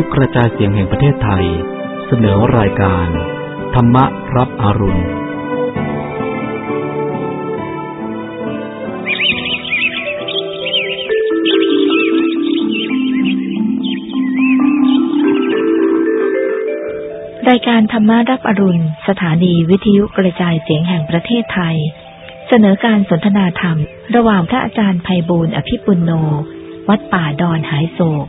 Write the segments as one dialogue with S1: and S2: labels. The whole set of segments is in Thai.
S1: ทยุกระจายเสียงแห่งประเทศไทย เสนอรายการ ธรรมรับอรุณ
S2: รายการธรรมารับอรุณ สถานีวิทยุกระจายเสียงแห่งประเทศไทย เสนอการสนทนาธรรม ระหว่างพระอาจารย์ไพบูลอภิปุณโน วัดป่าดอนหายโศก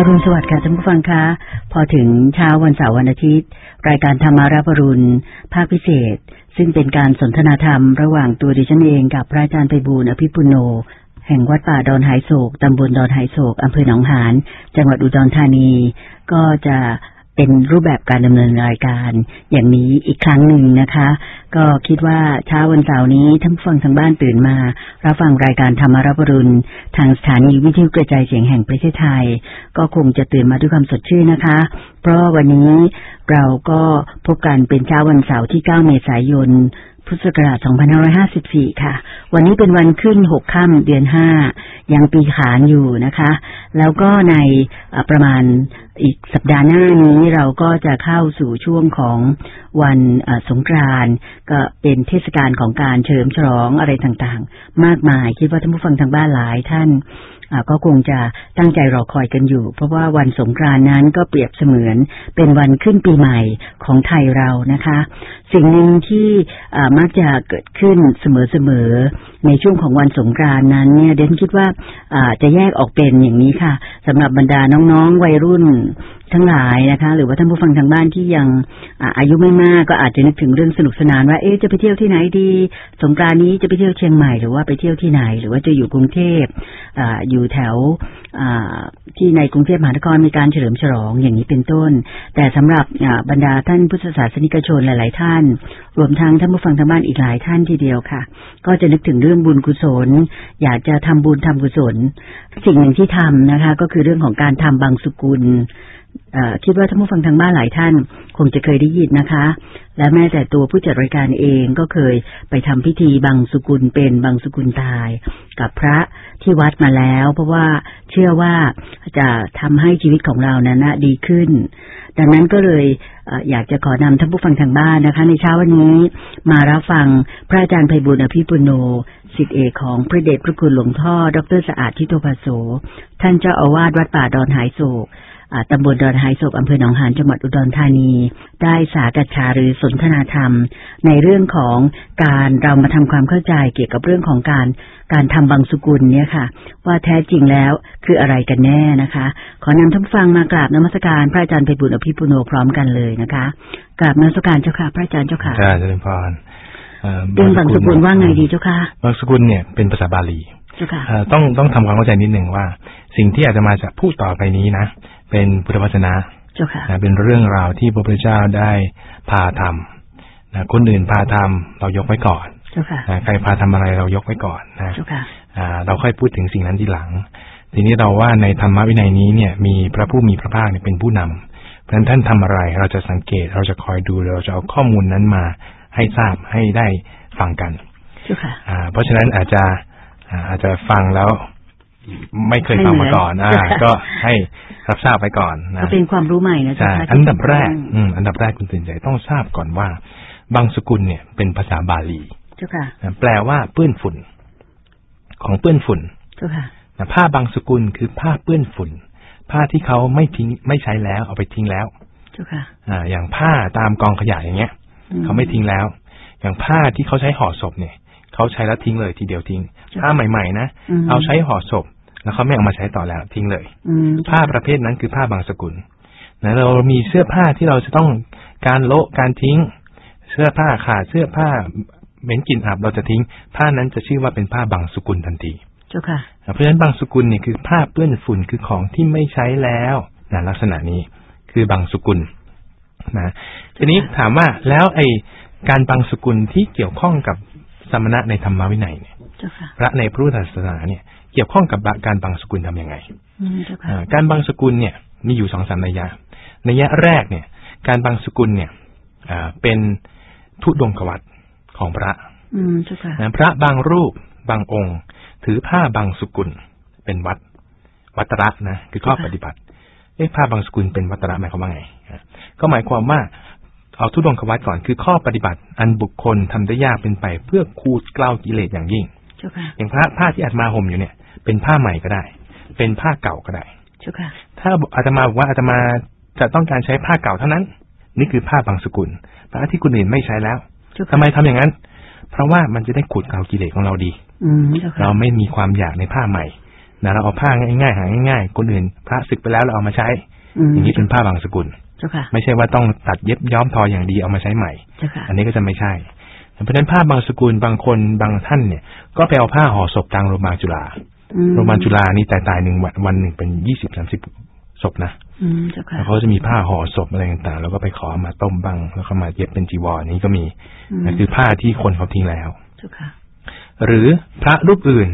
S3: อรุณสวัสดิ์ค่ะท่านผู้ฟังคะ พอถึงเช้าวันเสาร์วันอาทิตย์ รายการธรรมารับอรุณ ภาคพิเศษ ซึ่งเป็นการสนทนาธรรมระหว่างตัวดิฉันเองกับพระอาจารย์ไพบูลอภิปุโน แห่งวัดป่าดอนหายโศกตำบลดอนหายโศกอำเภอหนองหาน จังหวัดอุดรธานี ก็จะ เป็นรูปแบบการดำเนินรายการ อย่างนี้อีกครั้งหนึ่งนะคะ ก็คิดว่าเช้าวันเสาร์นี้ท่านผู้ฟังทางบ้านตื่นมารับฟังรายการธรรมรับรุณทางสถานีวิทยุกระจายเสียงแห่งประเทศไทย ก็คงจะตื่นมาด้วยความสดชื่นนะคะ เพราะวันนี้เราก็พบกันเป็นเช้าวันเสาร์ที่ 9 เมษายน พุทธศักราช 2554 ค่ะ วันนี้เป็นวันขึ้น 6 ค่ำเดือน 5 ยังปีขานอยู่นะคะ แล้วก็ในประมาณอีกสัปดาห์หน้านี้เราก็จะเข้าสู่ช่วงของวันสงกรานต์ก็เป็นเทศกาลของการเฉลิมฉลองอะไรต่างๆ มากมาย คิดว่าท่านผู้ฟังทางบ้านหลายท่านก็คงจะตั้งใจรอคอยกันอยู่ เพราะว่าวันสงกรานนั้นก็เปรียบเสมือนเป็นวันขึ้นปีใหม่ของไทยเรานะคะ สิ่งหนึ่งที่มักจะเกิดขึ้นเสมอๆในช่วงของวันสงกรานนั้นเนี่ยเดนคิดว่าอ่าจะแยกออกเป็นอย่างนี้ค่ะสำหรับบรรดาน้องๆวัยรุ่น ทั้งหลายนะคะ หรือว่าท่านผู้ฟังทางบ้านที่ยังอาอายุไม่มากก็อาจจะนึกถึงเรื่องสนุกสนานว่าเอ๊ะจะไปเที่ยวที่ไหนดี สงกรานนี้จะไปเที่ยวเชียงใหม่หรือว่าไปเที่ยวที่ไหน หรือว่าจะอยู่กรุงเทพออยู่แถวที่ในกรุงเทพมหานครมีการเฉลิมฉลองอย่างนี้เป็นต้น แต่สำหรับบรรดาท่านพุทธศาสนิกชนหลาย ๆ ท่าน รวมทั้งท่านผู้ฟังทางบ้านอีกหลายท่านทีเดียวค่ะ ก็จะนึกถึงเรื่องบุญกุศล อยากจะทำบุญทำกุศล สิ่งหนึ่งที่ทำนะคะ ก็คือเรื่องของการทำบางสุกุล คิดว่าท่านผู้ฟังทางบ้านหลายท่าน คงจะเคยได้ยินนะคะ และแม้แต่ตัวผู้จัดรายการเองก็เคยไปทำพิธีบางสุกุลเป็นบางสุกุลตาย กับพระที่วัดมาแล้ว เพราะว่าเชื่อว่าจะทำให้ชีวิตของเรานั้นดีขึ้น ดังนั้นก็เลยอยากจะขอนำท่านผู้ฟังทางบ้านนะคะ ในเช้าวันนี้มารับฟังพระอาจารย์ไพบุญอภิปุโนสิทธิเอกของพระเดชพระคุณหลวงพ่อ ดรสะอาดทิโตภาโสท่านเจ้าอาวาสวัดป่าดอนหายโศก ตำบลดอนไฮโศกอำเภอหนองหานจังหวัดอุดรธานี ได้สากัชาหรือสนทนาธรรม ในเรื่องของการเรามาทำความเข้าใจเกี่ยวกับเรื่องของการการทำบางสุกุลเนี่ยค่ะ ว่าแท้จริงแล้วคืออะไรกันแน่นะคะ ขอนำท่านผู้ฟังมากราบนมัสการพระอาจารย์ไพบุญอภิปุโนพร้อมกันเลยนะคะกราบนมัสการเจ้าค่ะ พระอาจารย์เจ้าค่ะ
S4: ใช่เจริญพรเอ่อ
S3: เรื่องบางสุกุลว่าไงดีเจ้าค่ะ
S4: บางสกุลเนี่ยเป็นภาษาบาลี
S3: เจ้าค่ะ
S4: เอ่อ ต้องต้องทำความเข้าใจนิดหนึ่งว่า สิ่งที่อาจจะมาจากพูดต่อไปนี้นะ เป็นพุทธวจนะ
S3: เจ้าค่ะ
S4: นะเป็นเรื่องราวที่พระพุทธเจ้าได้พาทำนะคนอื่นพาทำเรายกไว้ก่อน
S3: เจ้าค่ะ
S4: นะใครพาทำอะไรเรายกไว้ก่อนนะ
S3: เจ้าค่ะ
S4: อ่าเราค่อยพูดถึงสิ่งนั้นทีหลัง ทีนี้เราว่าในธรรมวินัยนี้เนี่ย มีพระผู้มีพระภาคเนี่ยเป็นผู้นำเพราะฉะนั้นท่านทำอะไรเราจะสังเกตเราจะคอยดูเราจะเอาข้อมูลนั้นมาให้ทราบให้ได้ฟังกัน
S3: เจ้าค่ะ
S4: อ่าเพราะฉะนั้นอาจจะ อ่าอาจจะฟังแล้วไม่เคยฟังมาก่อน
S3: ไม่
S4: อ่า
S3: เหมือน
S4: ก็ให้รับทราบไปก่อนนะ
S3: ก็เป็นความรู้ใหม่นะเจ้า
S4: ใช่
S3: ค่ะ
S4: อันดับแรก อืมอันดับแรกคุณตื่นใจต้องทราบก่อนว่า บางสกุลเนี่ยเป็นภาษาบาลี
S3: เจ้าค่ะ
S4: นะแปลว่าเปื้อนฝุ่น ของเปื้อนฝุ่น
S3: เจ้าค่ะ
S4: นนะผ้าบางสกุลคือผ้าเปื้อนฝุ่น ผ้าที่เขาไม่ทิ้งไม่ใช้แล้วเอาไปทิ้งแล้ว
S3: เจ้าค่ะ
S4: อ่า อย่างผ้าตามกองขยะอย่างเงี้ยเขาไม่ทิ้งแล้ว อย่างผ้าที่เขาใช้ห่อศพเนี่ยเขาใช้แล้วทิ้งเลยทีเดียวทิ้ง ผ้าใหม่ๆนะ
S3: ม
S4: เอาใช้ห่อศพ แล้วเขาไม่เอามาใช้ต่อแล้วทิ้งเลย
S3: อืม
S4: ผ้าประเภทนั้นคือผ้าบางสกุลนะเรามีเสื้อผ้าที่เราจะต้องการโละการทิ้ง เสื้อผ้าขาดเสื้อผ้าเหม็นกลิ่นอับเราจะทิ้ง ผ้านั้นจะชื่อว่าเป็นผ้าบางสกุลทันที
S3: เจ้าค่ะ
S4: เพราะฉะนั้นบางสกุลเนี่ยคือผ้าเปื้อนฝุ่นคือของที่ไม่ใช้แล้วนะลักษณะนี้คือบางสกุลนะทีนี้ถามว่าแล้วไอ้การบางสกุลที่เกี่ยวข้องกับ สมณะในธรรมวินัยเนี่ย
S3: เจ้าค่ะ
S4: พระในพุทธศาสนาเนี่ยเกี่ยวข้องกับการบางสกุลทำยังไง
S3: อืมเจ้าค่ะ
S4: อ่าการบางสกุลเนี่ยมีอยู่สองสามนัยยะนัยยะแรกเนี่ย การบางสกุลเนี่ยอ่าเป็นทุดงกวัตของพระ
S3: อืมเจ้าค่ะ
S4: นะพระบางรูปบางองค์ ถือผ้าบางสกุลเป็นวัด วัตระนะคือข้อปฏิบัติเอ๊ะผ้าบางสกุลเป็นวัตระหมายความว่าไงอะก็หมายความว่า เอาทุดงควัตก่อนคือข้อปฏิบัติ อันบุคคลทำได้ยากเป็นไป เพื่อคูดเกล้ากิเลสอย่างยิ่ง
S3: เจ้าค่ะ
S4: อย่างพระผ้าที่อาตมาห่มอยู่เนี่ย เป็นผ้าใหม่ก็ได้ เป็นผ้าเก่าก็ได้
S3: เจ้าค่ะ
S4: ถ้าอาตมาบอกว่าอาตมาจะต้องการใช้ผ้าเก่าเท่านั้น นี่คือผ้าบางสกุลผ้าที่คนอื่นไม่ใช้แล้ว
S3: เจ้าค่ะ
S4: ทำไมทำอย่างนั้น เพราะว่ามันจะได้ขูดเกลากิเลสของเราดี
S3: อืมเจ้าค่ะ
S4: เราไม่มีความอยากในผ้าใหม่นะเราเอาผ้าง่ายๆหาง่ายๆคนอื่นพระศึกไปแล้วเราเอามาใช้
S3: ม
S4: อย่างนี้เป็นผ้าบางสกุล
S3: เจ้าค่ะ
S4: ไม่ใช่ว่าต้องตัดเย็บย้อมทออย่างดีเอามาใช้ใหม่
S3: เจ้าค่ะ
S4: อันนี้ก็จะไม่ใช่ เพราะฉะนั้นผ้าบางสกุลบางคนบางท่านเนี่ย ก็ไปเอาผ้าห่อศพทางโรงพยาบาลจุฬา
S3: อืม
S4: โรงพยาบาลจุฬานี่ตายตายๆหนึ่งวันวันหนึ่งเป็นยี่สิบสามสิบศพนะ
S3: อืมเจ้าค่ะ
S4: แล้วเขาจะมีผ้าห่อศพอะไรต่างๆ แล้วก็ไปขอมาต้มบ้าง แล้วก็มาเย็บเป็นจีวรนี้ก็มี
S3: ม
S4: นั่นคือผ้าที่คนเขาทิ้งแล้ว
S3: เจ้าค่ะ
S4: หรือพระรูปอื่น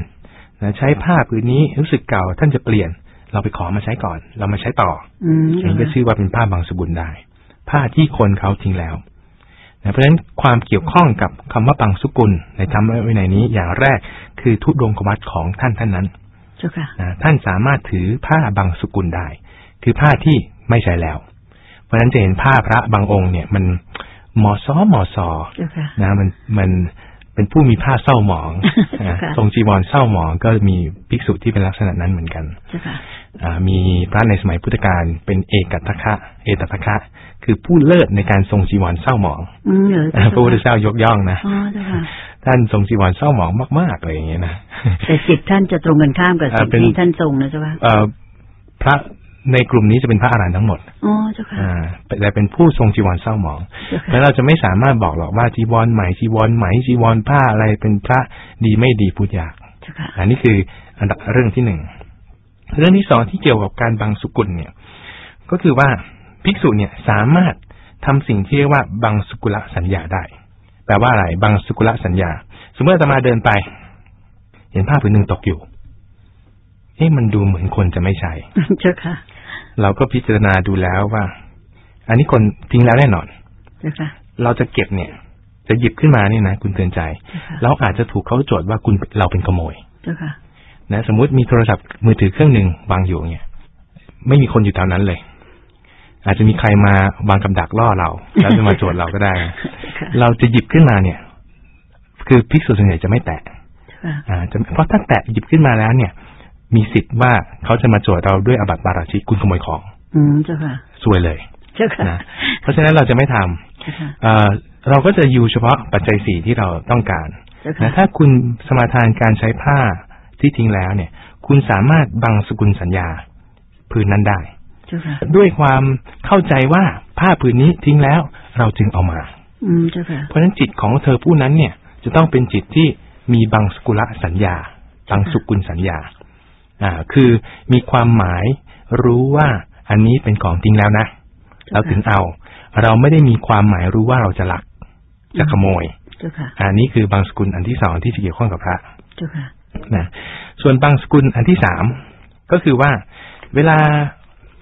S4: นะใช้ผ้าผืนนี้รู้สึกเก่าท่านจะเปลี่ยน เราไปขอมาใช้ก่อน เรามาใช้ต่อ
S3: อืม
S4: อันนี้ก็ชื่อว่าเป็นผ้าบางสกุลได้ ผ้าที่คนเขาทิ้งแล้วนะเพราะฉะนั้นความเกี่ยวข้องกับคำว่าบางสกุลในธรรมวินัยนี้อย่างแรกคือทุดงควัตของท่านท่านนั้น
S3: เจ้าค่ะ
S4: นะท่านสามารถถือผ้าบางสกุลได้ คือผ้าที่ไม่ใช้แล้ว เพราะฉะนั้นจะเห็นผ้าพระบางองค์เนี่ย มันหมอซอหมอซอ
S3: เจ้าค่ะ
S4: นะมันมัน เป็นผู้มีผ้าเศร้าหมองนะ
S3: ค่ะ
S4: ทรงจีวรเศร้าหมองก็มีภิกษุที่เป็นลักษณะนั้นเหมือนกัน
S3: เจ้าค่ะ
S4: อ่ามีพระในสมัยพุทธกาลเป็นเอกัตถคะเอตทัคคะ คือผู้เลิศในการทรงจีวรเศร้าหมอง
S3: อืมเหรอ
S4: อ่าพระพุทธเจ้ายกย่องนะ
S3: อ๋อเจ้าค่ะ
S4: ท่านทรงจีวรเศร้าหมองมากๆเลยอย่างเงี้ยนะ
S3: แต่จิตท่านจะตรงกันข้ามกับสิ่ง
S4: อ่าเป็น
S3: ที่ท่านทรงนะเจ้าค่ะ
S4: เอ่อพระ ในกลุ่มนี้จะเป็นพระอรหันต์ทั้งหมด
S3: อ๋อเจ้าค่ะ
S4: อ่าแต่เป็นผู้ทรงจีวรเศร้าหมอง
S3: เจ้า
S4: แล้
S3: ค่ะ
S4: วเราจะไม่สามารถบอกหรอกว่าจีวรใหม่จีวรไหมจีวรผ้าอะไรเป็นพระดีไม่ดีพูดยาก
S3: เจ้าค่ะ
S4: อันนี้คืออันดับเรื่องที่หนึ่งเรื่องที่สองที่เกี่ยวกับการบังสุกุลเนี่ย ก็คือว่าภิกษุเนี่ยสามารถทำสิ่งที่เรียกว่าบังสุกุลสัญญาได้แปลว่าอะไรบังสุกุลสัญญา สมมติอาตมาเดินไป เห็นผ้าผืนหนึ่งตกอยู่เอ๊ะมันดูเหมือนคนจะไม่ใช่
S3: เจ้าค่ะ
S4: เราก็พิจารณาดูแล้วว่า อันนี้คนทิ้งแล้วแน่นอน
S3: เจ้าค่ะ
S4: เราจะเก็บเนี่ย จะหยิบขึ้นมานี่นะคุณเตือนใจ
S3: เจ้าค่ะ
S4: เราอาจจะถูกเขาโจทย์ว่าคุณเราเป็นขโมย
S3: เจ้าค่ะ
S4: นะสมมุติมีโทรศัพท์มือถือเครื่องหนึ่งวางอยู่เนี่ยไม่มีคนอยู่แถวนั้นเลย อาจจะมีใครมาวางกับดักล่อเรา แล้วจะมาโจทย์เราก็ได้นะ
S3: ค่ะ
S4: เราจะหยิบขึ้นมาเนี่ย คือภิกษุส่วนใหญ่จะไม่แตะ
S3: เจ้าค่ะ
S4: อ่าจะเพราะถ้าแตะหยิบขึ้นมาแล้วเนี่ย มีสิทธิ์ว่าเขาจะมาโจทย์เราด้วยอบัติบาราชิกคุณขโมยของ
S3: อืมเจ้าค่ะ
S4: ซวยเลย
S3: เจ้าค่ะ
S4: นะเพราะฉะนั้นเราจะไม่ทำ
S3: เจ้าค่ะ
S4: เอ่อเราก็จะอยู่เฉพาะปัจจัยสี่ที่เราต้องการ
S3: เจ้า
S4: นะ
S3: ค่ะ
S4: ถ้าคุณสมาทานการใช้ผ้าที่ทิ้งแล้วเนี่ย คุณสามารถบังสกุลสัญญาผืนนั้นได้
S3: เจ้าค่ะ
S4: ด้วยความเข้าใจว่าผ้าผืนนี้ทิ้งแล้ว เราจึงเอามา
S3: อืมเจ้าค่ะ
S4: เพราะฉะนั้นจิตของเธอผู้นั้นเนี่ย จะต้องเป็นจิตที่มีบังสกุลสัญญา บังสกุลสัญญา อ่าคือมีความหมายรู้ว่าอันนี้เป็นของทิ้งแล้วนะเราถึงเอา เราไม่ได้มีความหมายรู้ว่าเราจะลักจะขโมย
S3: เจ้าค่ะ
S4: อันนี้คือบางสกุลอันที่สองที่จะเกี่ยวข้องกับพระ
S3: เจ้าค่ะ
S4: นะส่วนบางสกุลอันที่สามก็คือว่าเวลา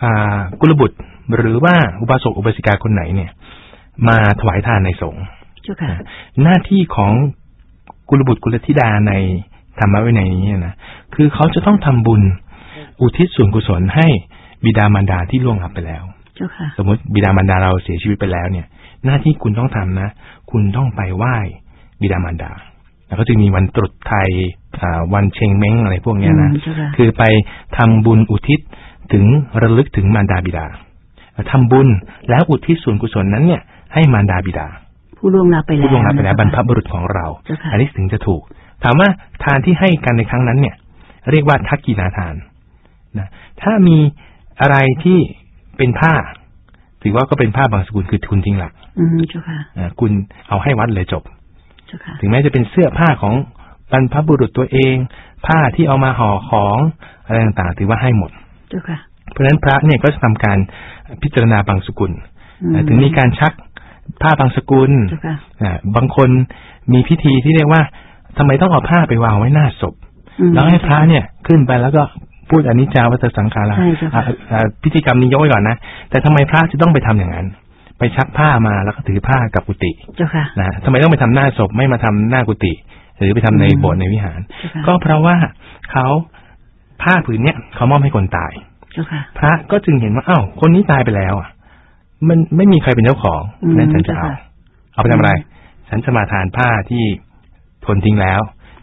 S4: อ่ากุลบุตรหรือว่าอุบาสกอุบาสิกาคนไหนเนี่ย มาถวายทานในสงฆ์
S3: เจ้าค่ะ
S4: นะหน้าที่ของกุลบุตรกุลธิดาในธรรมะวินัยนี้นะ คือเขาจะต้องทำบุญ อุทิศส่วนกุศลให้บิดามารดาที่ล่วงลับไปแล้ว
S3: เจ้าค่ะ
S4: สมมติบิดามารดาเราเสียชีวิตไปแล้วเนี่ย หน้าที่คุณต้องทำนะ คุณต้องไปไหว้บิดามารดา แล้วก็จะมีวันตรุษไทยอ่าวันเชงเม้งอะไรพวกเนี้ยนะ
S3: อืมเจ้าค่ะ
S4: คือไปทำบุญอุทิศถึงระลึกถึงมารดาบิดาทำบุญแล้วอุทิศส่วนกุศลนั้นเนี่ย ให้มารดาบิดา
S3: ผู้ล่วงลับไปแล้ว
S4: ผู้ล่วงลับไปแล้ว
S3: นะ
S4: บรรพ
S3: เจ้าค่ะ
S4: บุรุษของเรา
S3: เจ้าค่ะ
S4: อันนี้ถึงจะถูก ถามว่าทานที่ให้กันในครั้งนั้นเนี่ย เรียกว่าทักกีนาทานนะถ้ามีอะไรที่เป็นผ้า ถือว่าก็เป็นผ้าบางสกุลคือทุนจริงหลัก
S3: อืมเจ้าค่ะ
S4: อ่าคุณเอาให้วัดเลยจบ
S3: เจ้าค่ะ
S4: ถึงแม้จะเป็นเสื้อผ้าของบรรพบุรุษตัวเอง ผ้าที่เอามาห่อของอะไรต่างๆถือว่าให้หมด
S3: เจ้าค่ะ
S4: เพราะฉะนั้นพระเนี่ยก็จะทำการพิจารณาบางสกุล
S3: อืม
S4: อ่าถึงมีการชักผ้าบางสกุล
S3: เจ้าค่ะ
S4: อ่าบางคนมีพิธีที่เรียกว่าทำไมต้องเอาผ้าไปวางไว้หน้าศพ
S3: อืม
S4: แล้วให้พระเนี่ยขึ้นไปแล้วก็พูดอนิจจาวัตสังขารา
S3: ใช่เจ้าค่ะ
S4: อ่าอ่าพิธีกรรมนี้ยกไว้ก่อนนะ แต่ทำไมพระจะต้องไปทำอย่างนั้น ไปชักผ้ามาแล้วก็ถือผ้ากับกุฏิ
S3: เจ้าค่ะ
S4: นะทำไมต้องไปทำหน้าศพไม่มาทำหน้ากุฏิหรือไปทำใน
S3: อืม
S4: โบสถ์ในวิหาร
S3: เจ้าค่ะ
S4: ก็เพราะว่าเขาผ้าผืนเนี้ยเขามอบให้คนตาย
S3: เจ้าค่ะ
S4: พระก็จึงเห็นว่าอ้าวคนนี้ตายไปแล้วอะ มันไม่มีใครเป็นเจ้าของ
S3: อืม
S4: นั่นฉันจะเอา
S3: เจ้าค่ะ
S4: เอาไปทำอะไร ฉันจะมาทานผ้าที่ทนทิ้งแล้ว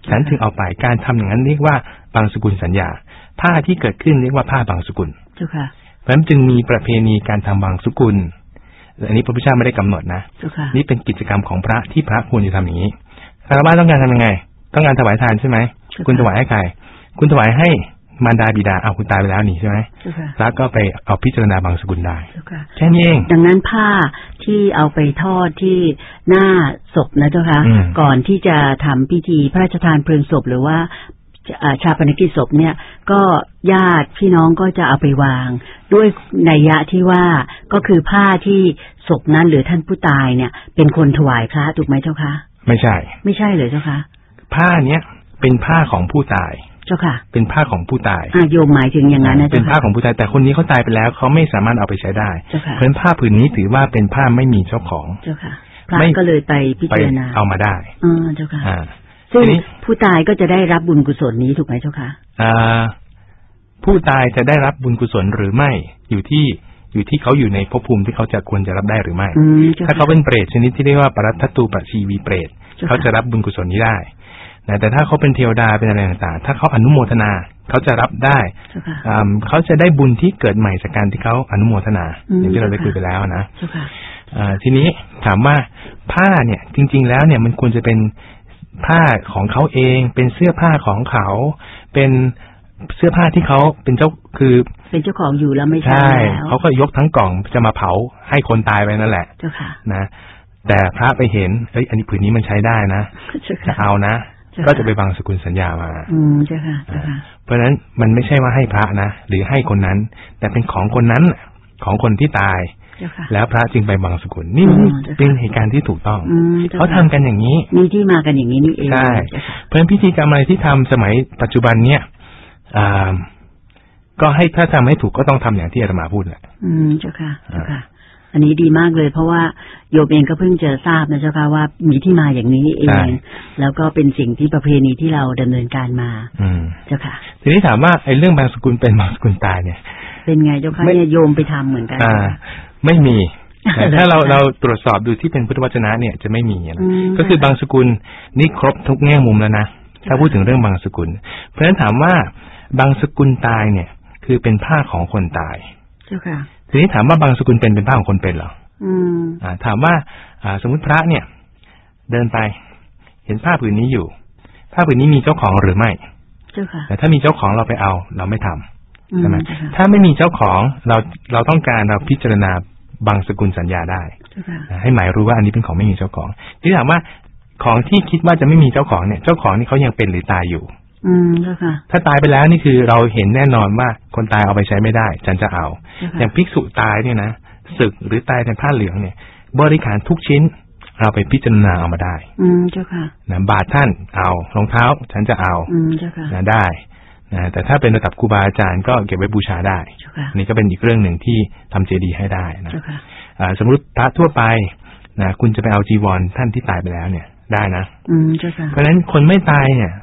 S4: ฉันจึงเอาไปการทำอย่างนั้นเรียกว่าบางสกุลสัญญา ผ้าที่เกิดขึ้นเรียกว่าผ้าบางสกุล
S3: เจ้าค่ะ
S4: เพราะฉะนั้นจึงมีประเพณีการทำบางสกุลอันนี้พระพุทธเจ้าไม่ได้กำหนดนะ
S3: เจ้าค่ะ
S4: นี่เป็นกิจกรรมของพระที่พระควรจะทำอย่างนี้คารวะต้องการทำยังไง ต้องการถวายทานใช่ไหม
S3: ใช่ค่ะ
S4: คุณถวายให้ใครคุณถวายให้ มารดาบิดาเอาวคุณตายไปแล้วนี่ใช่ไหม
S3: เจ้าค่ะ
S4: พระก็ไปเอาพิจารณาบางสกุลได้
S3: เจ้าค่ะ
S4: แค่นี้เอง
S3: ดังนั้นผ้าที่เอาไปทอดที่หน้าศพนะเจ้าคะ
S4: อืม
S3: ก่อนที่จะทำพิธีพระราชทานเพลิงศพหรือว่าอ่าชาปนกิจศพเนี่ยก็ญาติพี่น้องก็จะเอาไปวาง ด้วยนัยยะที่ว่าก็คือผ้าที่ศพนั้นหรือท่านผู้ตายเนี่ย เป็นคนถวายพระถูกไหมเจ้าคะ
S4: ไม่ใช่
S3: ไม่ใช่เลยเจ้าคะ
S4: ผ้าเนี้ยเป็นผ้าของผู้ตาย
S3: เจ้าค่ะ
S4: เป็นผ้าของผู้ตาย
S3: อ่าโยมหมายถึงอย่างนั้นนะ
S4: เป็
S3: เจ้าน
S4: ผ้า
S3: ค่ะ
S4: ของผู้ตายแต่คนนี้เขาตายไปแล้วเขาไม่สามารถเอาไปใช้ได้
S3: เจ้าค่ะ
S4: เพราะฉะนั้นผ้าผืนนี้ถือว่าเป็นผ้าไม่มีเจ้าของ
S3: เจ้าค่ะพระ
S4: ไม่
S3: ก็เลยไปพิ
S4: ไป
S3: จารณา
S4: เอามาได้
S3: อ่าเจ้าค่ะ
S4: อ่า
S3: ซึ่ง
S4: ทีนี้
S3: ผู้ตายก็จะได้รับบุญกุศลนี้ถูกไหมเจ้าค่ะ
S4: อ่าผู้ตายจะได้รับบุญกุศลหรือไม่อยู่ที่อยู่ที่เขาอยู่ในภพภูมิที่เขาจะควรจะรับได้หรือไม่
S3: อืมเจ้า
S4: ถ้า
S3: ค่ะ
S4: เขาเป็นเปรตชนิดที่เรียกว่าปรัตถตูปชีวีเปรต
S3: เจ้าค่ะ
S4: เขาจะรับบุญกุศลนี้ได้ นะแต่ถ้าเขาเป็นเทวดาเป็นอะไรต่างๆถ้าเขาอนุโมทนาเขาจะรับได้
S3: เจ้าค่ะ
S4: อ่าเขาจะได้บุญที่เกิดใหม่จากการที่เขาอนุโมทนา
S3: อืม
S4: อย่างที่เราได้
S3: เจ้าค่ะ
S4: คุยไปแล้วนะ
S3: เจ้าค่ะ
S4: อ่าทีนี้ถามว่าผ้าเนี่ย จริง ๆ แล้วเนี่ยมันควรจะเป็นผ้าของเขาเอง เป็นเสื้อผ้าของเขา เป็นเสื้อผ้าที่เขาเป็นเจ้าคือ
S3: เป็นเจ้าของอยู่แล้วไม่ใช่
S4: ใช่
S3: แล้ว
S4: เขาก็ยกทั้งกล่องจะมาเผาให้คนตายไปนั่นแหละ
S3: เจ้าค่ะ
S4: นะแต่พระไปเห็นเอ้ยอันนี้ผืนนี้มันใช้ได้นะ
S3: เจ้า
S4: จะ
S3: ค่ะ
S4: เอานะ
S3: เจ้าค่ะ
S4: ก็จะไปบังสกุลสัญญามา
S3: อืมเจ้าค่ะเจ้าค่ะ
S4: เพราะฉะนั้นมันไม่ใช่ว่าให้พระนะหรือให้คนนั้น แต่เป็นของคนนั้นของคนที่ตาย
S3: เจ้าค่ะ
S4: แล้วพระจึงไปบังสกุลนี่
S3: อ๋อเจ้าค่ะ
S4: เป็นเหตุการณ์ที่ถูกต้อง
S3: อืมจ้
S4: เขาทำกันอย่างนี้
S3: มีที่มากันอย่างนี้นี่เอง
S4: ใช่
S3: เจ้าค่ะ
S4: เพราะฉะนั้นพิธีกรรมอะไรที่ทำสมัยปัจจุบันเนี่ยอ่าก็ให้ถ้าทำให้ถูกก็ต้องทำอย่างที่อาตมาพูดแหละ
S3: อืมเจ้าค่ะเจ้าค่ะ อันนี้ดีมากเลย เพราะว่าโยมเองก็เพิ่งจะทราบนะเจ้าค่ะว่ามีที่มาอย่างนี้เอ
S4: ใช่
S3: งแล้วก็เป็นสิ่งที่ประเพณีที่เราดำเนินการมา
S4: อืม
S3: เจ้าค่ะ
S4: ทีนี้ถามว่าไอ้เรื่องบางสกุลเป็นบางสกุลตายเนี่ย
S3: เป็นไงเจ้าค่ะ
S4: ไม่
S3: เนี่ยโยมไปทำเหมือนกัน
S4: อ่า ไม่มีแต่
S3: เหรอ
S4: ถ้าเรา
S3: คะ
S4: เราตรวจสอบดูที่เป็นพุทธวจนะเนี่ยจะไม่มีนะ
S3: อืม
S4: ก็คือบางสกุลนี่ครบทุกแง่มุมแล้วนะถ้าพูดถึงเรื่องบางสกุล เพราะฉะนั้นถามว่าบางสกุลตายเนี่ย คือเป็นผ้าของคนตาย
S3: เจ้าค่ะ
S4: ทีนี้ถามว่าบางสกุลเป็นเป็นผ้าของคนเป็นเหรอ
S3: อืม
S4: อ่า ถามว่า อ่า สมมติพระเนี่ย เดินไป เห็นผ้าผืนนี้อยู่ ผ้าผืนนี้มีเจ้าของหรือไม่
S3: เจ้าค่ะ
S4: แต่ถ้ามีเจ้าของเราไปเอา เราไม่ทำ
S3: อื
S4: ใช่ไหม
S3: เจ้าค่ะ
S4: ถ้าไม่มีเจ้าของเราเราต้องการเราพิจารณาบางสกุลสัญญาได้
S3: เจ้าค่ะ
S4: นะให้หมายรู้ว่าอันนี้เป็นของไม่มีเจ้าของที่ถามว่าของที่คิดว่าจะไม่มีเจ้าของเนี่ย เจ้าของนี่เขายังเป็นหรือตายอยู่
S3: อืมเจ้าค่ะ
S4: ถ้าตายไปแล้วนี่คือเราเห็นแน่นอนว่าคนตายเอาไปใช้ไม่ได้ ฉันจะเอา
S3: เจ้า
S4: อย่าง
S3: ค่ะ
S4: ภิกษุตายเนี่ยนะศึกหรือตายในผ้าเหลืองเนี่ย บริขารทุกชิ้น เราไปพิจารณาเอามาได้
S3: อืมเจ้าค่ะ
S4: นะบาทท่านเอารองเท้า ฉันจะเอา
S3: อืมเจ้าค่ะ
S4: นะได้นะแต่ถ้าเป็นระดับครูบาอาจารย์ก็เก็บไว้บูชาได้
S3: เจ้าค่ะ
S4: อันนี่ก็เป็นอีกเรื่องหนึ่งที่ทำเจดีย์ให้ได้นะ
S3: เจ้าค่ะ
S4: อ่าสมมติพระทั่วไปนะคุณจะไปเอาจีวรท่านที่ตายไปแล้วเนี่ยได้นะ
S3: อืมเจ้าค่ะ
S4: เพราะฉะนั้นคนไม่ตายเนี่ย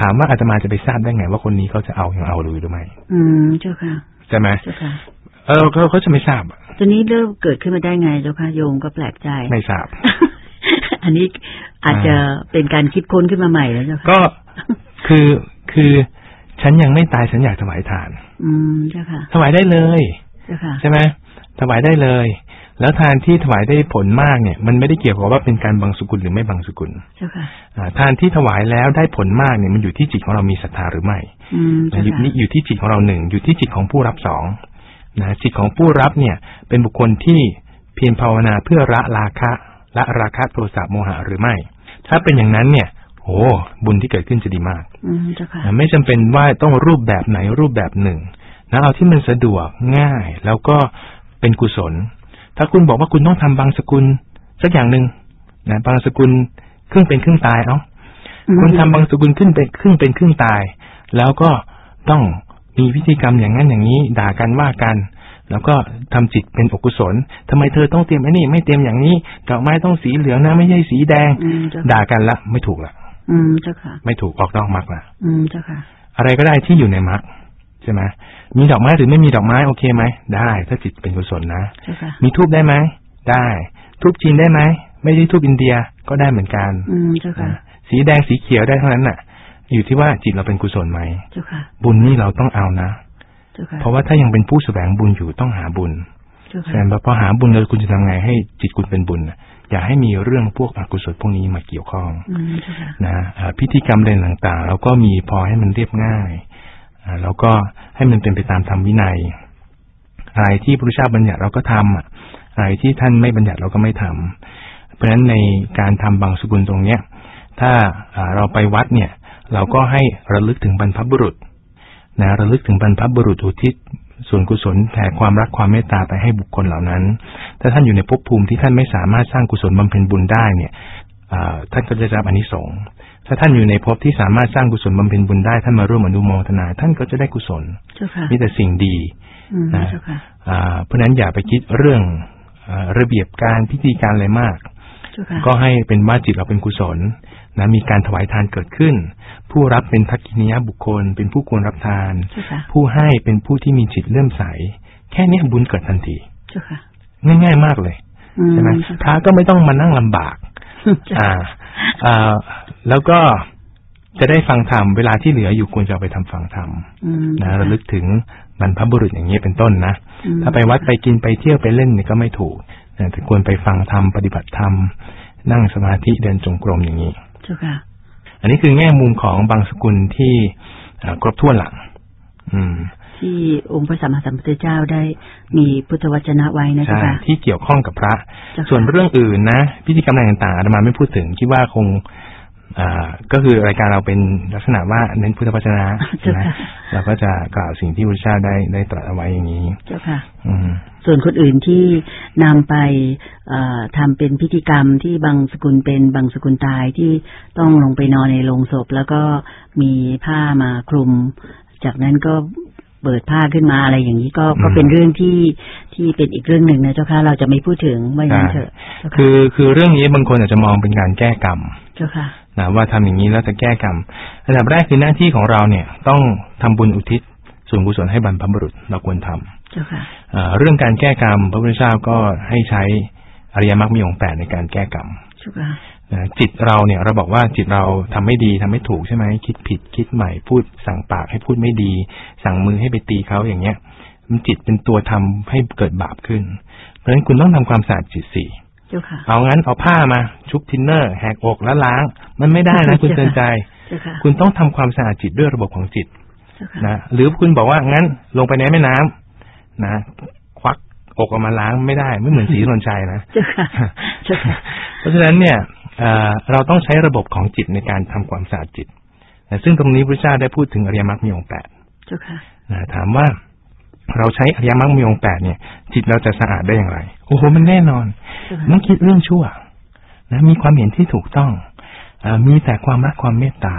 S4: ถามว่าอาตมาจะไปทราบได้ไง ว่าคนนี้เขาจะเอาอย่างเอาหรือไม่
S3: อืมเจ้าค่ะ
S4: ใช่ไหม
S3: เจ้าค่ะ
S4: เออเขาเขาจะไม่ทราบอะ
S3: ตัวนี้เริ่มเกิดขึ้นมาได้ไงเจ้าค่ะโยมก็แปลกใจ
S4: ไม่ทราบ
S3: อันนี้อาจจะเป็นการคิดค้นขึ้นมาใหม่แล้วเจ้าค่ะ
S4: ก็คือคือฉันยังไม่ตายฉันอยากถวายทาน
S3: อืมเจ้าค่ะ
S4: ถวายได้เลย
S3: เจ้าค่ะ
S4: ใช่ไหมถวายได้เลย แล้วทานที่ถวายได้ผลมากเนี่ย มันไม่ได้เกี่ยวกับว่าเป็นการบังสกุลหรือไม่บังสกุล
S3: เจ้าค่ะ
S4: อ่าทานที่ถวายแล้วได้ผลมากเนี่ยมันอยู่ที่จิตของเรามีศรัทธาหรือไม่
S3: อืม
S4: นะ
S3: เจ้า
S4: อยู่
S3: ค่ะ
S4: นี่อยู่ที่จิตของเราหนึ่งอยู่ที่จิตของผู้รับสองนะจิตของผู้รับเนี่ย เป็นบุคคลที่เพียรภาวนาเพื่อละราคะละราคะโทสะโมหะหรือไม่ ถ้าเป็นอย่างนั้นเนี่ยโอ้บุญที่เกิดขึ้นจะดีมาก
S3: อืมเจ้าค่ะ
S4: นะไม่จำเป็นว่าต้องรูปแบบไหนรูปแบบหนึ่งนะเอาที่มันสะดวกง่าย แล้วก็เป็นกุศล ถ้าคุณบอกว่าคุณต้องทำบางสกุลสักอย่างหนึ่งนะบางสกุลครึ่งเป็นครึ่งตายเอ้าคุณทำบางสกุลขึ้นเป็นครึ่งเป็นครึ่งตาย แล้วก็ต้องมีพิธีกรรมอย่างนั้นอย่างนี้ ด่ากันว่ากัน แล้วก็ทำจิตเป็นอกุศลทำไมเธอต้องเตรียมไอ้นี่ ไม่เตรียมอย่างนี้ดอกไม้ต้องสีเหลืองนะไม่ใช่สีแดง
S3: อืมเจ้าค่ะ
S4: ด่ากันละไม่ถูกละ
S3: อืมเจ้าค่ะ
S4: ไม่ถูกออกนอกมรรคละ
S3: อืมเจ้าค่ะ
S4: อะไรก็ได้ที่อยู่ในมรรค ใช่ไหมมีดอกไม้หรือไม่มีดอกไม้โอเคไหมได้ ถ้าจิตเป็นกุศลนะ
S3: เจ้าค่ะ
S4: มีทูบได้ไหมได้ ทูบจีนได้ไหมไม่ใช่ทูบอินเดียก็ได้เหมือนกัน
S3: อืมเจ้าค่ะ
S4: สีแดงสีเขียวได้เท่านั้นน่ะ อยู่ที่ว่าจิตเราเป็นกุศลไหม
S3: เจ้าค่ะ
S4: บุญนี่เราต้องเอานะ
S3: เจ้าค่ะ
S4: เพราะว่าถ้ายังเป็นผู้แสวงบุญอยู่ต้องหาบุญ
S3: เจ้า
S4: แส
S3: ค่ะ
S4: ดงพอหาบุญแล้วคุณจะทำไงให้จิตคุณเป็นบุญน่ะอย่าให้มีเรื่องพวกอกุศลพวกนี้มาเกี่ยวข้อง
S3: อืมเจ้าค่ะ
S4: นะอ่าพิธีกรรมเรนต่างๆ เราก็มีพอให้มันเรียบง่ายอ่า แล้วก็ให้มันเป็นไปตามธรรมวินัย อะไรที่พระเจ้าบัญญัติเราก็ทำอะอะไรที่ท่านไม่บัญญัติเราก็ไม่ทำเพราะฉะนั้นในการทำบางสกุลตรงเนี้ย ถ้าเราไปวัดเนี่ย เราก็ให้ระลึกถึงบรรพบุรุษนะระลึกถึงบรรพบุรุษอุทิศส่วนกุศลแผ่ความรักความเมตตาไปให้บุคคลเหล่านั้น ถ้าท่านอยู่ในภพภูมิที่ท่านไม่สามารถสร้างกุศลบำเพ็ญบุญได้เนี่ยท่านก็จะรับอานิสงส์ ถ้าท่านอยู่ในภพที่สามารถสร้างกุศลบำเพ็ญบุญได้ท่านมาร่วมอนุโมทนา ท่านก็จะได้กุศล
S3: เจ้าค่ะ
S4: มีแต่สิ่งดี
S3: อืม
S4: นะ
S3: เจ้าค่ะ
S4: อ่าเพราะฉะนั้นอย่าไปคิดเรื่องอาระเบียบการพิธีการอะไรมาก
S3: เจ้าค่ะ
S4: ก็ให้เป็นว่าจิตเราเป็นกุศลนะมีการถวายทานเกิดขึ้น ผู้รับเป็นทักกินียบุคคล เป็นผู้ควรรับทาน
S3: เจ้าค่ะ
S4: ผู้ให้เป็นผู้ที่มีจิตเลื่อมใส แค่เนี้ยบุญเกิดทันที
S3: เจ้าค่ะ
S4: ง่าย ๆ มากเลย
S3: อืม
S4: ใช่ไหม
S3: เจ้า
S4: พ
S3: ค่ะ
S4: ระก็ไม่ต้องมานั่งลำบาก
S3: เจ้า
S4: อ่าอ่าแล้วก็จะได้ฟังธรรมเวลาที่เหลืออยู่ควรจะเอาไปทำฟังธรรม
S3: อืม
S4: นะระลึกถึงบรรพบุรุษอย่างนี้เป็นต้นนะ
S3: อืม
S4: ถ้าไปวัดไปกินไปเที่ยวไปเล่นเนี่ยก็ไม่ถูกนะแต่ควรไปฟังธรรมปฏิบัติธรรมนั่งสมาธิเดินจงกรมอย่างนี้
S3: เจ้าค่ะ
S4: อันนี้คือแง่มุมของบางสกุลที่อ่าครบถ้วนหลัง อืม
S3: ที่องค์พระสัมมาสัมพุทธเจ้าได้มีพุทธวจนะไว้นะเจ้า
S4: ใช่
S3: ค่ะ
S4: ที่เกี่ยวข้องกับพระ
S3: เจ้าค่ะ
S4: ส่วนเรื่องอื่นนะ พิธีกรรมอะไรต่างๆอาตมาไม่พูดถึงคิดว่าคงอ่าก็คือรายการเราเป็นลักษณะว่าเน้นพุทธวจนะ
S3: เจ้า
S4: นะ
S3: ค่ะ
S4: เราก็จะกล่าวสิ่งที่พระเจ้าได้ได้ตรัสเอาไว้อย่างนี้
S3: เจ้าค่ะ
S4: อืม
S3: ส่วนคนอื่นที่นำไปเอ่อทำเป็นพิธีกรรมที่บางสกุลเป็นบางสกุลตายที่ต้องลงไปนอนในโลงศพ แล้วก็มีผ้ามาคลุม จากนั้นก็ เปิดผ้าขึ้นมาอะไรอย่างนี้ก็ก็เป็นเรื่องที่ที่เป็นอีกเรื่องหนึ่งนะเจ้าค่ะเราจะไม่พูดถึงว่าอย่างนั้นเถอะเจ้าค่ะ
S4: คือคือเรื่องนี้บางคนอาจจะมองเป็นการแก้กรรม
S3: เจ้าค่ะ
S4: นะว่าทำอย่างนี้แล้วจะแก้กรรมระดับแรกคือหน้าที่ของเราเนี่ย ต้องทำบุญอุทิศส่วนกุศลให้บรรพบุรุษเราควรทำ
S3: เจ้าค่ะ
S4: เอ่อเรื่องการแก้กรรม พระพุทธเจ้าก็ให้ใช้อริยมรรคมีองค์แปดในการแก้กรรม
S3: เจ้าค่ะ
S4: นะจิตเราเนี่ย เราบอกว่าจิตเราทำไม่ดีทำไม่ถูกใช่ไหมคิดผิดคิดใหม่พูดสั่งปากให้พูดไม่ดี สั่งมือให้ไปตีเขาอย่างเงี้ยมันจิตเป็นตัวทำให้เกิดบาปขึ้น เพราะฉะนั้นคุณต้องทำความสะอาดจิตสี่
S3: เจ้าค่ะ
S4: เอางั้นเอาผ้ามาชุบทินเนอร์แหกอกแล้วล้าง มันไม่ได้นะคุณเตือนใจ
S3: เจ้าค่ะ
S4: คุณต้องทำความสะอาดจิตด้วยระบบของจิต
S3: เจ้าค่ะ
S4: นะหรือคุณบอกว่างั้นลงไปในแม่น้ำนะควักอกออกมาล้างไม่ได้ไม่เหมือนสีนนชัยนะ
S3: เจ้าค่ะเจ้าค่ะ
S4: เพราะฉะนั้นเนี่ย เอ่อเราต้องใช้ระบบของจิตในการทำความสะอาดจิตนะซึ่งตรงนี้พระเจ้าได้พูดถึงอริยมรรคมีองค์แปด
S3: เจ้าค่ะ
S4: นะถามว่าเราใช้อริยมรรคมีองค์แปดเนี่ย จิตเราจะสะอาดได้อย่างไร โอ้โหมันแน่นอน
S3: เจ้าค่ะ
S4: ต้องคิดเรื่องชั่วนะมีความเห็นที่ถูกต้องเออมีแต่ความรักความเมตตา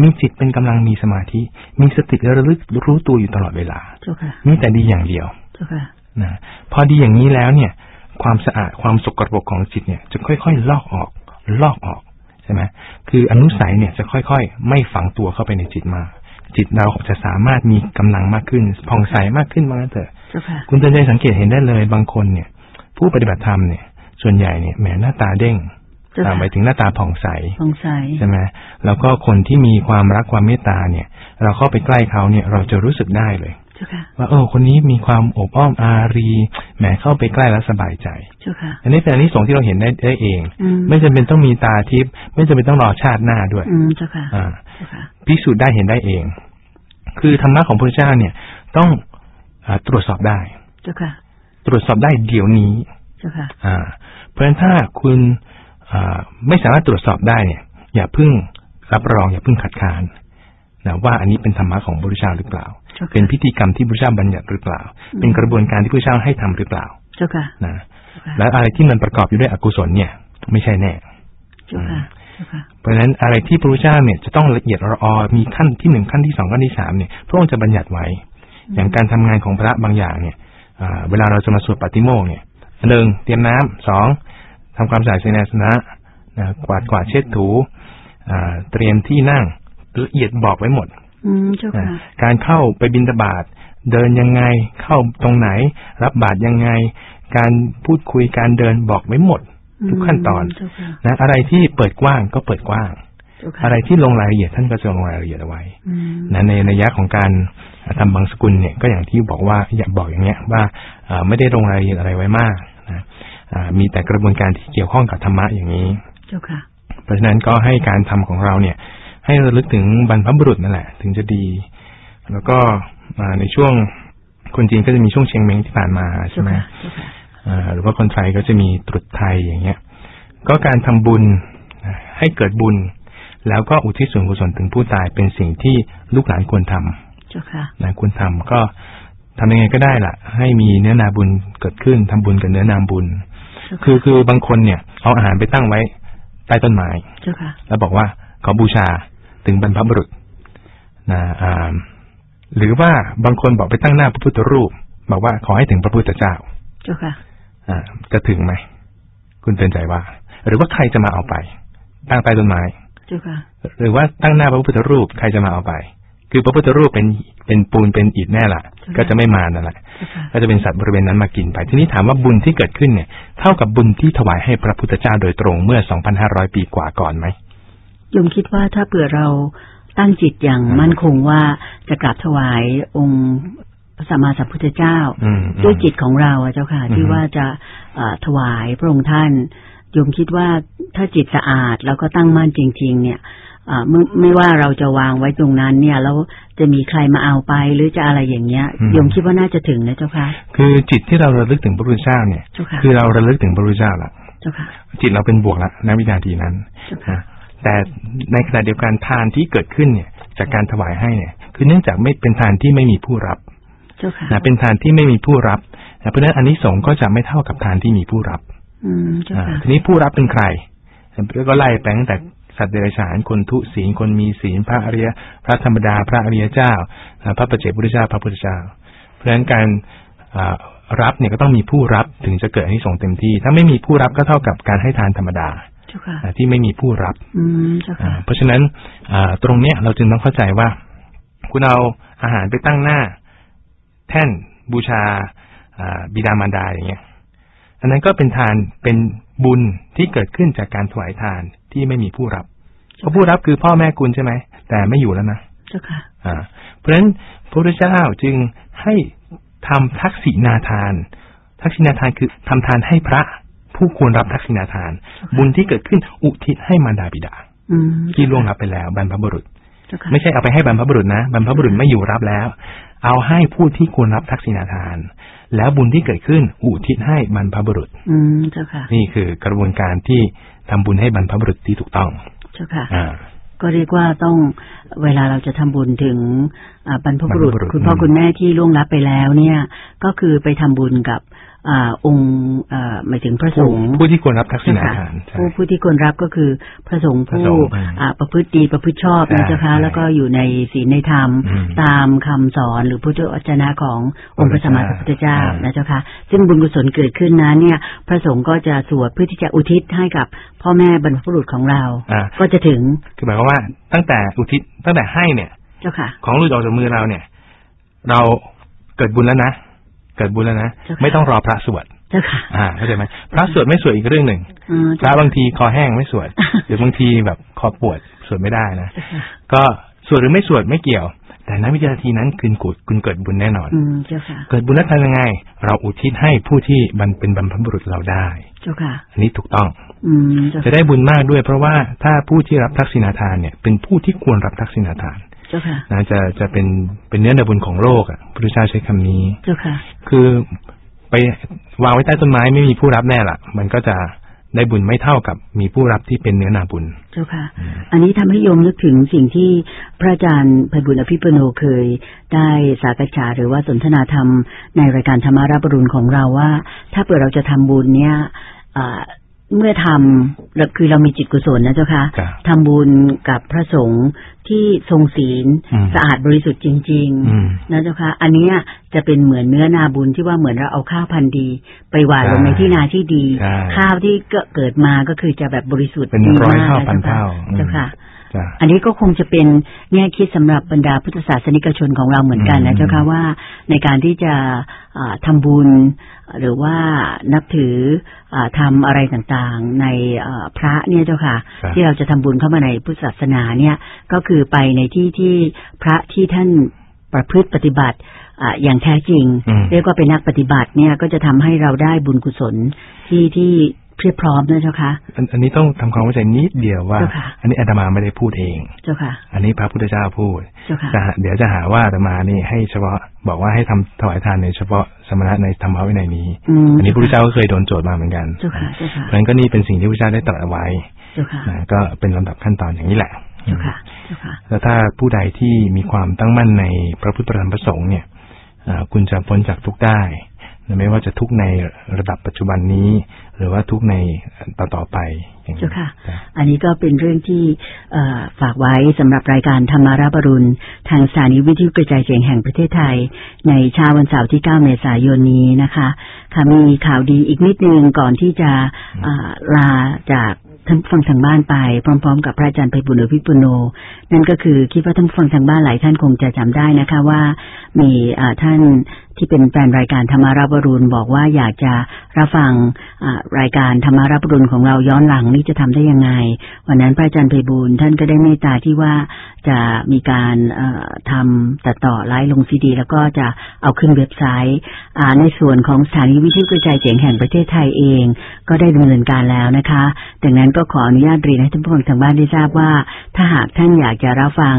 S4: มีจิตเป็นกำลังมีสมาธิ มีสติระลึกรู้ตัวอยู่ตลอดเวลา
S3: เจ้าค่ะ
S4: มีแต่ดีอย่างเดียว
S3: เจ้าค่ะ
S4: นะพอดีอย่างนี้แล้วเนี่ย ความสะอาดความสกปรกของจิตเนี่ย จะค่อยๆลอกออก ลอกออกใช่ไหมคืออนุสัยเนี่ยจะค่อยๆ ไม่ฝังตัวเข้าไปในจิตมาก จิตเราจะสามารถมีกำลังมากขึ้นผ่องใสมากขึ้นมางั้นเถอะ
S3: เจ้าค่ะ
S4: คุณเตือนใจสังเกตเห็นได้เลยบางคนเนี่ย ผู้ปฏิบัติธรรมเนี่ย ส่วนใหญ่เนี่ยแหมหน้าตาเด้ง
S3: เจ้า
S4: อ่า
S3: ค่ะ
S4: หมายถึงหน้าตาผ่องใส
S3: สงสัย
S4: ใช่ไหมแล้วก็คนที่มีความรักความเมตตาเนี่ย เราเข้าไปใกล้เขาเนี่ย เราจะรู้สึกได้เลย
S3: เจ้าค่ะ
S4: ว่าเออคนนี้มีความอบอ้อมอารีแหมเข้าไปใกล้แล้วสบายใจ
S3: เจ้าค่ะ
S4: อันนี้เป็นอันนี้สงส์ที่เราเห็นได้ได้เอง
S3: อืม
S4: ไม่จำเป็นต้องมีตาทิพย์ไม่จำเป็นต้องรอชาติหน้าด้วย
S3: อืมเจ้าค่ะ
S4: อ่า
S3: เจ้าค่ะ
S4: พิสูจน์ได้เห็นได้เอง คือธรรมะของพระเจ้าเนี่ย ต้องอาตรวจสอบได้
S3: เจ้าค่ะ
S4: ตรวจสอบได้เดี๋ยวนี้
S3: เจ้าค่ะ
S4: อ่า เพราะฉะนั้นถ้าคุณอ่าไม่สามารถตรวจสอบได้เนี่ย อย่าเพิ่งรับรองอย่าเพิ่งขัดขาน นะว่าอันนี้เป็นธรรมะของพระพุทธเจ้าหรือเปล่า
S3: เจ้าค่ะ
S4: เป็นพิธีกรรมที่พระพุทธเจ้าบัญญัติหรือเปล่า เป็นกระบวนการที่พระพุทธเจ้าให้ทำหรือเปล่า
S3: เจ้าค่ะ
S4: นะ
S3: เจ้าค่ะ
S4: และอะไรที่มันประกอบอยู่ด้วยอกุศลเนี่ย ไม่ใช่แน่
S3: เจ้าค่ะเจ้าค่ะ
S4: เพราะฉะนั้นอะไรที่พระพุทธเจ้าเนี่ยจะต้องละเอียดละออมีขั้นที่หนึ่งขั้นที่สองขั้นที่สามเนี่ยพระองค์จะบัญญัติไว้ อย่างการทำงานของพระบางอย่างเนี่ยอ่าเวลาเราจะมาสวดปฏิโมกข์เนี่ยหนึ่งเตรียมน้ำสองทำความสะอาดเสนาสนะนะกวาดกวาดเช็ดถูอ่าเตรียมที่นั่ง ละเอียดบอกไว้หมด
S3: อืมเจ้า
S4: นะ
S3: ค่ะ
S4: การเข้าไปบินตบาตเดินยังไงเข้าตรงไหน รับบาตรยังไง การพูดคุยการเดินบอกไว้หมด ทุกขั้นตอน
S3: เจ้าค่ะ
S4: นะอะไรที่เปิดกว้างก็เปิดกว้าง
S3: เจ้าค่ะ
S4: อะไรที่ลงรายละเอียดท่านก็จะลงรายละเอียดเอาไว้
S3: อืม
S4: นะในระยะของการทำบางสกุลเนี่ยก็อย่างที่บอกว่าอยากบอกอย่างเงี้ยว่าเอ่อไม่ได้ลงรายละเอียดอะไรไว้มากนะอ่ามีแต่กระบวนการที่เกี่ยวข้องกับธรรมะอย่างนี้
S3: เจ้าค่ะ
S4: เพราะฉะนั้นก็ให้การทำของเราเนี่ย ให้ระลึกถึงบรรพบุรุษนั่นแหละ ถึงจะดี แล้วก็อ่าในช่วงคนจีนก็จะมีช่วงเชียงเม้งที่ผ่านมาใช่
S3: เจ้า
S4: ไหม
S3: ค่ะเจ้าค่ะ
S4: อ่าหรือว่าคนไทยก็จะมีตรุษไทยอย่างเงี้ย ก็การทำบุญนะให้เกิดบุญ แล้วก็อุทิศส่วนกุศลถึงผู้ตายเป็นสิ่งที่ลูกหลานควรทำ
S3: เจ้าค่ะ
S4: นะควรทำก็ทำยังไงก็ได้ล่ะ ให้มีเนื้อนาบุญเกิดขึ้นทำบุญกับเนื้อนาบุญ
S3: เจ้า
S4: คื
S3: ค่ะ
S4: อคือบางคนเนี่ยเอาอาหารไปตั้งไว้ใต้ต้นไม้
S3: เจ้าค่ะ
S4: แล้วบอกว่าขอบูชา ถึงบรรพบุรุษนะอ่าหรือว่าบางคนบอกไปตั้งหน้าพระพุทธรูป บอกว่าขอให้ถึงพระพุทธเจ้า
S3: เจ้าค่ะ
S4: อ่าจะถึงไหม คุณเตือนใจว่า หรือว่าใครจะมาเอาไป ตั้งใต้ต้นไม้
S3: เจ้าค่ะ
S4: หรือว่าตั้งหน้าพระพุทธรูปใครจะมาเอาไป คือพระพุทธรูปเป็นเป็นปูนเป็นอิฐแน่ละ
S3: ใช่
S4: ก็จะไม่มานั่นแหละ
S3: เจ้าค่ะ
S4: ก็จะเป็นสัตว์บริเวณนั้นมากินไป ทีนี้ถามว่าบุญที่เกิดขึ้นเนี่ย เท่ากับบุญที่ถวายให้พระพุทธเจ้าโดยตรงเมื่อ 2,500 ปีกว่าก่อนไหม
S3: โยมคิดว่าถ้าเผื่อเราตั้งจิตอย่างมั่นคงว่าจะกราบถวายองค์พระสัมมาสัมพุทธเจ้า
S4: อืมอืม
S3: ด้วยจิตของเราอะเจ้าค่ะ
S4: อืม
S3: ที่ว่าจะเอ่อถวายพระองค์ท่านโยมคิดว่าถ้าจิตสะอาดแล้วก็ตั้งมั่นจริง ๆ เนี่ยอ่าไม่ไม่ว่าเราจะวางไว้ตรงนั้นเนี่ยแล้วจะมีใครมาเอาไปหรือจะอะไรอย่างเงี้ยโยมคิดว่าน่าจะถึงนะเจ้าค่ะ
S4: คือจิตที่เราระลึกถึงพระพุทธเจ้าเนี่ย
S3: เจ้าค่ะ
S4: คือเราระลึกถึงพระพุทธเจ้าละ
S3: เจ้าค่ะ
S4: จิตเราเป็นบวกละณวินาทีนั้น
S3: เจ้าค่ะ
S4: นะ แต่ในขณะเดียวกันทานที่เกิดขึ้นเนี่ย จากการถวายให้เนี่ย คือเนื่องจากไม่เป็นทานที่ไม่มีผู้รับ
S3: เจ้าค่ะ
S4: นะเป็นทานที่ไม่มีผู้รับนะเพราะฉะนั้นอันนี้สงส์ก็จะไม่เท่ากับทานที่มีผู้รับ
S3: อืมเจ้า
S4: อ่า
S3: ค่ะ
S4: ทีนี้ผู้รับเป็นใครแล้วก็ไล่ไปตั้งแต่สัตว์เดรัจฉานคนทุศีลคนมีศีลพระอริยพระธรรมดา พระอริยเจ้าอ่าพระปัจเจกพุทธเจ้าพระพุทธเจ้า เพราะฉะนั้นการอ่ารับเนี่ยก็ต้องมีผู้รับถึงจะเกิดให้สงส์เต็มที่ ถ้าไม่มีผู้รับก็เท่ากับการให้ทานธรรมดา
S3: เจ้าค่ะ
S4: อ่า ที่ไม่มีผู้รับ
S3: อืมเจ้า
S4: อ่า
S3: ค่ะ
S4: เพราะฉะนั้นอ่าตรงเนี้ยเราจึงต้องเข้าใจว่า คุณเอาอาหารไปตั้งหน้า แท่นบูชาอ่าบิดามารดาอย่างเงี้ยอันนั้นก็เป็นทานเป็นบุญที่เกิดขึ้นจากการถวายทานที่ไม่มีผู้รับเพราะผู้รับคือพ่อแม่คุณใช่ไหมแต่ไม่อยู่แล้วนะ
S3: เจ้าค่ะ
S4: อ่า เพราะฉะนั้นพระพุทธเจ้าจึงให้ทำทักษิณาทาน ทักษิณาทานคือทำทานให้พระ ผู้ควรรับทักษิณาทาน บุญที่เกิดขึ้นอุทิศให้มารดาบิดา
S3: อืม
S4: ที่ล่วงลับไปแล้วบรรพบุรุษ
S3: เจ้าค่ะ
S4: ไม่ใช่เอาไปให้บรรพบุรุษนะบรรพบุรุษไม่อยู่รับแล้ว เอาให้ผู้ที่ควรรับทักษิณาทาน แล้วบุญที่เกิดขึ้นอุทิศให้บรรพบุรุษ
S3: อืมเจ้าค่ะ
S4: นี่คือกระบวนการที่ทำบุญให้บรรพบุรุษที่ถูกต้อง
S3: เจ้าค่ะ
S4: อ่า
S3: ก็เรียกว่าต้องเวลาเราจะทำบุญถึงอ่าบรรพบุรุษ
S4: บรรพบุรุษ
S3: คุณพ่อ
S4: อืม
S3: คุณแม่ที่ล่วงลับไปแล้วเนี่ย ก็คือไปทำบุญกับ อ่าองค์อ่าหมายถึงพระสงฆ์
S4: ผู้ที่ควรรับทักษิณา
S3: เจ้าค่ะ
S4: ทานใช่
S3: ผู้ผู้ที่ควรรับก็คือพระสงฆ์
S4: พระ
S3: ผู้
S4: สงฆ์อืม
S3: อ่าประพฤติดีประพฤติชอบนะ
S4: ใช่
S3: เจ้าค่ะ
S4: ใช่
S3: แล้วก็อยู่ในศีลในธรรม
S4: อืม
S3: ตามคำสอนหรือพุทธวจนะขององค์พระสัมมาสัมพุทธเจ้า
S4: อืม
S3: นะเจ้าค่ะซึ่งบุญกุศลเกิดขึ้นนั้นเนี่ย พระสงฆ์ก็จะสวดเพื่อที่จะอุทิศให้กับพ่อแม่บรรพบุรุษของเรา
S4: อ่า
S3: ก็จะถึง
S4: คือหมายความว่าตั้งแต่อุทิศตั้งแต่ให้เนี่ย
S3: เจ้าค่ะ
S4: ของหลุดออกจากมือเราเนี่ย เราเกิดบุญแล้วนะ เกิดบุญแล้วนะ
S3: เจ้าค่ะ
S4: ไม่ต้องรอพระสวด
S3: เจ้าค่ะ
S4: อ่าเข้าใจไหมพระสวดไม่สวดอีกเรื่องหนึ่ง
S3: อืม
S4: พระบางทีคอแห้งไม่สวดหรือบางทีแบบคอปวดสวดไม่ได้นะ
S3: เจ้าค่ะ
S4: ก็สวดหรือไม่สวดไม่เกี่ยว แต่ณวินาทีนั้นคุณกุคุณเกิดบุญแน่นอน
S3: อืมเจ้าค่ะ
S4: เกิดบุญแล้วทำยังไง เราอุทิศให้ผู้ที่บันเป็นบรรพบุรุษเราได้
S3: เจ้าค่ะ
S4: อันนี้ถูกต้อง
S3: อืมเจ้า
S4: จะ
S3: ค่ะ
S4: ได้บุญมากด้วย เพราะว่าถ้าผู้ที่รับทักษิณาทานเนี่ย เป็นผู้ที่ควรรับทักษิณาทาน
S3: เจ้าค่ะ
S4: นะจะจะเป็นเป็นเนื้อในบุญของโลกอะพระพุทธเจ้าใช้คำนี้
S3: เจ้าค่ะ
S4: คือไปวางไว้ใต้ต้นไม้ไม่มีผู้รับแน่ละมันก็จะได้บุญไม่เท่ากับมีผู้รับที่เป็นเนื้อนาบุญ
S3: เจ้าค่ะ อันนี้ทำให้โยมนึกถึงสิ่งที่พระอาจารย์ไพบุญอภิปุโนเคย ได้สากฉาหรือว่าสนทนาธรรมในรายการธรรมารับรุณของเราว่า ถ้าเปิดเราจะทำบุญเนี่ยอ่า เมื่อทำแล้วคือเรามีจิตกุศลนะเจ้าค่ะ
S4: ครับ
S3: ทำบุญกับพระสงฆ์ที่ทรงศีล
S4: อืม
S3: สะอาดบริสุทธิ์จริง
S4: อืม
S3: ๆนะเจ้าค่ะอันเนี้ยจะเป็นเหมือนเนื้อนาบุญที่ว่าเหมือนเราเอาข้าวพันธุ์ดี ไปหว่านลงในที่นาที่ดี
S4: ใช่
S3: ข้าวที่ก็เกิดมาก็คือจะแบบบริสุทธิ์
S4: เป็น
S3: ดี
S4: ร้อย
S3: มาก
S4: เท่า
S3: นะ
S4: พัน
S3: เจ้าค่ะ
S4: เท่า อืม
S3: เจ้าค่ะ
S4: จ้ะ
S3: อันนี้ก็คงจะเป็นแง่คิดสำหรับบรรดาพุทธศาสนิกชนของเราเหมือนกัน
S4: อื
S3: นะ
S4: ม
S3: เจ้าค่ะว่าในการที่จะอ่าทำบุญหรือว่านับถืออาทำอะไรต่างๆในอ่าพระเนี่ยเจ้าค่ะ
S4: ครับ
S3: ที่เราจะทำบุญเข้ามาในพุทธศาสนาเนี่ยก็คือไปในที่ที่พระที่ท่านประพฤติปฏิบัติอ่าอย่างแท้จริง
S4: อืม
S3: เรียกว่าเป็นนักปฏิบัติเนี่ยก็จะทำให้เราได้บุญกุศลที่ที่ เพียบพร้อมนะเจ้าค่ะ
S4: อันอันนี้ต้องทำความเข้าใจนิดเดียวว่า
S3: เจ้าค่ะ
S4: อันนี้อาตมาไม่ได้พูดเอง
S3: เจ้าค่ะ
S4: อันนี้พระพุทธเจ้าพูด
S3: เจ้าค่ะ
S4: จะหาเดี๋ยวจะหาว่าอาตมานี่ให้เฉพาะบอกว่าให้ทำถวายทานในเฉพาะสมณะในธรรมวินัยนี้
S3: อืม
S4: อันนี้พระพุทธเจ้าก็เคยโดนโจทย์มาเหมือนกัน
S3: เจ้าค่ะเจ้าค่ะ
S4: เพราะฉะนั้นก็นี่เป็นสิ่งที่พระพุทธเจ้าได้ตรัสเอาไว้
S3: เจ้าค่ะ
S4: นะก็เป็นลำดับขั้นตอนอย่างนี้แหละ
S3: เจ้าค่ะเจ้าค่ะ
S4: แล้วถ้าผู้ใดที่มีความตั้งมั่นในพระพุทธธรรมประสงค์เนี่ยอ่าคุณจะพ้นจากทุกข์ได้นะ ไม่ว่าจะทุกข์ในระดับปัจจุบันนี้ หรือว่าทุกข์ในต่อต่อๆไปอย่างนี้
S3: เจ้าค่ะ
S4: จ้ะ
S3: อันนี้ก็เป็นเรื่องที่เอ่อฝากไว้สำหรับรายการธรรมาราบรุณ ทางสถานีวิทยุกระจายเสียงแห่งประเทศไทย ในเช้าวันเสาร์ที่ 9 เมษายนนี้นะคะค่ะมีข่าวดีอีกนิดนึงก่อนที่จะอ่าลาจากท่านผู้ฟังทางบ้านไปพร้อม ๆ กับพระอาจารย์ไปบุญอภิปุโน นั่นก็คือคิดว่าท่านผู้ฟังทางบ้านหลายท่านคงจะจำได้นะคะว่า มีอ่าท่านที่เป็นแฟนรายการธรรมาราบรุณบอกว่าอยากจะรับฟังรายการธรรมาราบรุณของเราย้อนหลังนี่จะทำได้ยังไง วันนั้นพระอาจารย์ไพบูลท่านก็ได้เมตตาที่ว่าจะมีการทำตัดต่อไลฟ์ลงซีดี แล้วก็จะเอาขึ้นเว็บไซต์ในส่วนของสถานีวิทยุกระจายเสียงแห่งประเทศไทยเอง ก็ได้ดำเนินการแล้วนะคะดังนั้นก็ขออนุญาตเรียนให้ท่านผู้ฟังทางบ้านได้ทราบว่า ถ้าหากท่านอยากจะรับฟัง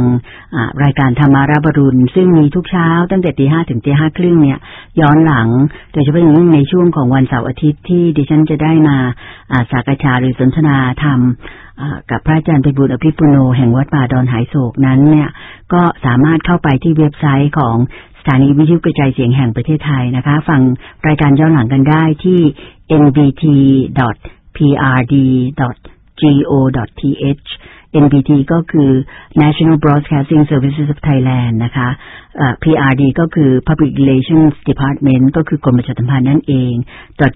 S3: รายการธรรมาราบรุณซึ่งมีทุกเช้าตั้งแต่ตีห้าถึงตีห้าครึ่งเนี่ยย้อนหลัง โดยเฉพาะอย่างยิ่งในช่วงของวันเสาร์อาทิตย์ที่ดิฉันจะได้มาอ่าสากชาหรือสนทนาธรรมกับพระอาจารย์ไปบุญอภิปุโนแห่งวัดป่าดอนหายโศกนั้นเนี่ยก็สามารถเข้าไปที่เว็บไซต์ของสถานีวิทยุกระจายเสียงแห่งประเทศไทยนะคะ ฟังรายการย้อนหลังกันได้ที่ nbt.prd.go.th NBT ก็คือ National Broadcasting Services of Thailand นะคะ PRD ก็คือ Public Relations Department ก็คือกรมประชาสัมพันธ์นั่นเอง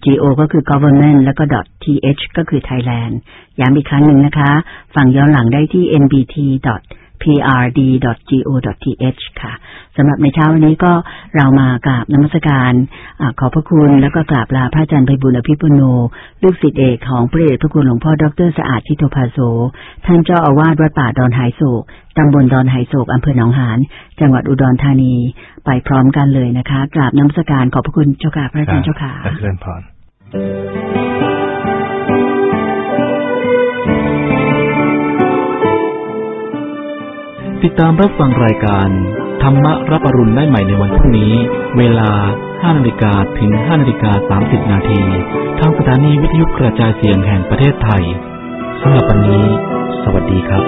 S3: .go ก็คือ Government แล้วก็ .th ก็คือ Thailand ย้ำอีกครั้งหนึ่งนะคะ ฟังย้อนหลังได้ที่ nbt. prd.go.th ค่ะสำหรับในเช้าวันนี้ก็เรามากราบนมัสการอขอพระคุณแล้วก็กราบลาพระอาจารย์ไพบุญอภิปุโน ลูกศิษย์เอกของพระเดชพระคุณหลวงพ่อดรสะอาดทิโตภาโสท่านเจ้าอาวาสวัดป่าดอนหายโศกตำบลดอนหายโศกอำเภอหนองหาน จังหวัดอุดรธานี ไปพร้อมกันเลยนะคะ กราบนมัสการขอบพระคุณเจ้าค่ะพระอาจารย์เจ้าค่ะ
S4: เจริญพร
S1: ติดตามรับฟังรายการ ธรรมรับอรุณได้ใหม่ในวันพรุ่งนี้ เวลา 5นาฬิกาถึง 5นาฬิกา30 นาทีทางสถานีวิทยุกระจายเสียงแห่งประเทศไทยสำหรับวันนี้ สวัสดีครับ